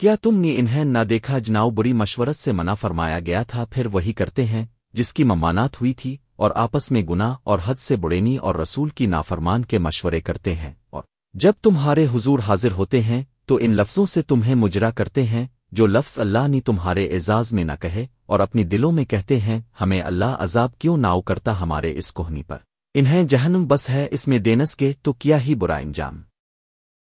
کیا تم نے انہیں نہ دیکھا جناؤ بری مشورت سے منع فرمایا گیا تھا، پھر وہی کرتے ہیں جس کی ممانات ہوئی تھی اور آپس میں گنا اور حد سے بڑینی اور رسول کی نافرمان کے مشورے کرتے ہیں۔ اور جب تمہارے حضور حاضر ہوتے ہیں، تو ان لفظوں سے تمہیں مجرا کرتے ہیں جو لفظ اللہ نے تمہارے اعزاز میں نہ کہے اور اپنی دلوں میں کہتے ہیں، ہمیں اللہ عذاب کیوں ناؤ کرتا ہمارے اس کوہنی پر؟ انہیں جہنم بس ہے اس میں دینس کے، تو کیا ہی برا انجام؟